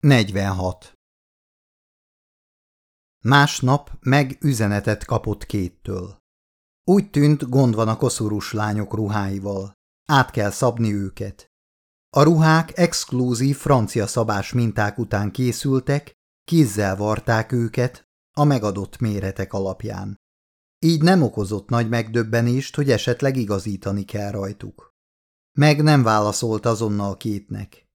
46. Másnap meg üzenetet kapott kéttől. Úgy tűnt, gond van a koszorús lányok ruháival. Át kell szabni őket. A ruhák exkluzív francia szabás minták után készültek, kézzel varták őket a megadott méretek alapján. Így nem okozott nagy megdöbbenést, hogy esetleg igazítani kell rajtuk. Meg nem válaszolt azonnal kétnek.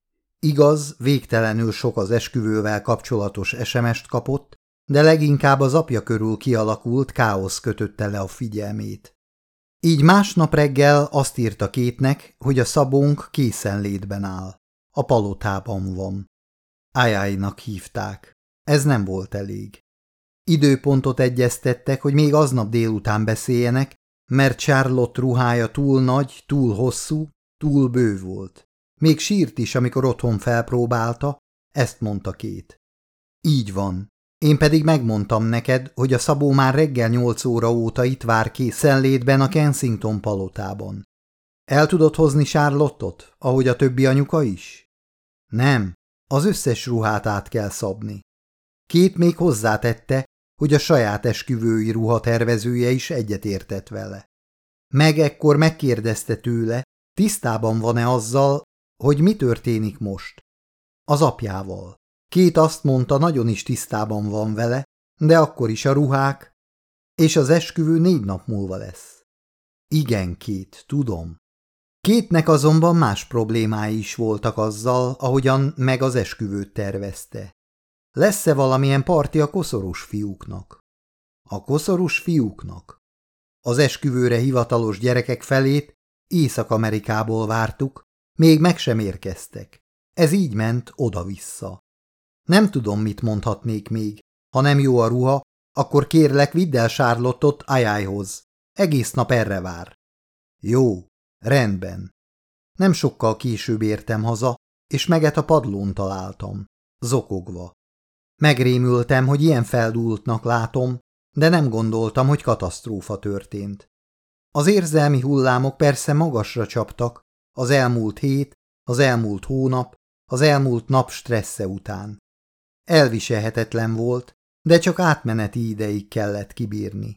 Igaz, végtelenül sok az esküvővel kapcsolatos SMS-t kapott, de leginkább az apja körül kialakult káosz kötötte le a figyelmét. Így másnap reggel azt írta kétnek, hogy a szabónk készenlétben áll. A palotában van. Ájáinak hívták. Ez nem volt elég. Időpontot egyeztettek, hogy még aznap délután beszéljenek, mert Charlotte ruhája túl nagy, túl hosszú, túl bő volt. Még sírt is, amikor otthon felpróbálta, ezt mondta két. Így van. Én pedig megmondtam neked, hogy a Szabó már reggel nyolc óra óta itt vár készenlétben a Kensington palotában. El tudod hozni Charlottot, ahogy a többi anyuka is? Nem, az összes ruhát át kell szabni. Két még hozzátette, hogy a saját esküvői ruhatervezője is egyetértett vele. Meg ekkor megkérdezte tőle, tisztában van-e azzal, hogy mi történik most. Az apjával. Két azt mondta, nagyon is tisztában van vele, de akkor is a ruhák, és az esküvő négy nap múlva lesz. Igen, két, tudom. Kétnek azonban más problémái is voltak azzal, ahogyan meg az esküvőt tervezte. Lesz-e valamilyen parti a koszorús fiúknak? A koszorús fiúknak? Az esküvőre hivatalos gyerekek felét Észak-Amerikából vártuk, még meg sem érkeztek. Ez így ment oda-vissza. Nem tudom, mit mondhatnék még. Ha nem jó a ruha, akkor kérlek, vidd el Sárlottot Ajájhoz. Egész nap erre vár. Jó, rendben. Nem sokkal később értem haza, és meget a padlón találtam, zokogva. Megrémültem, hogy ilyen feldúltnak látom, de nem gondoltam, hogy katasztrófa történt. Az érzelmi hullámok persze magasra csaptak, az elmúlt hét, az elmúlt hónap, az elmúlt nap stressze után. Elviselhetetlen volt, de csak átmeneti ideig kellett kibírni.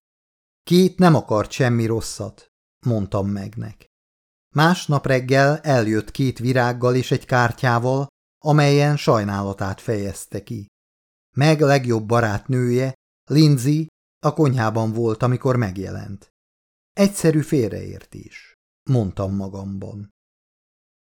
Két nem akart semmi rosszat, mondtam megnek. Másnap reggel eljött két virággal és egy kártyával, amelyen sajnálatát fejezte ki. Meg legjobb barátnője, Lindsay, a konyhában volt, amikor megjelent. Egyszerű félreértés, mondtam magamban.